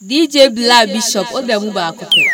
DJ Black Bishop Obiamubu Akupe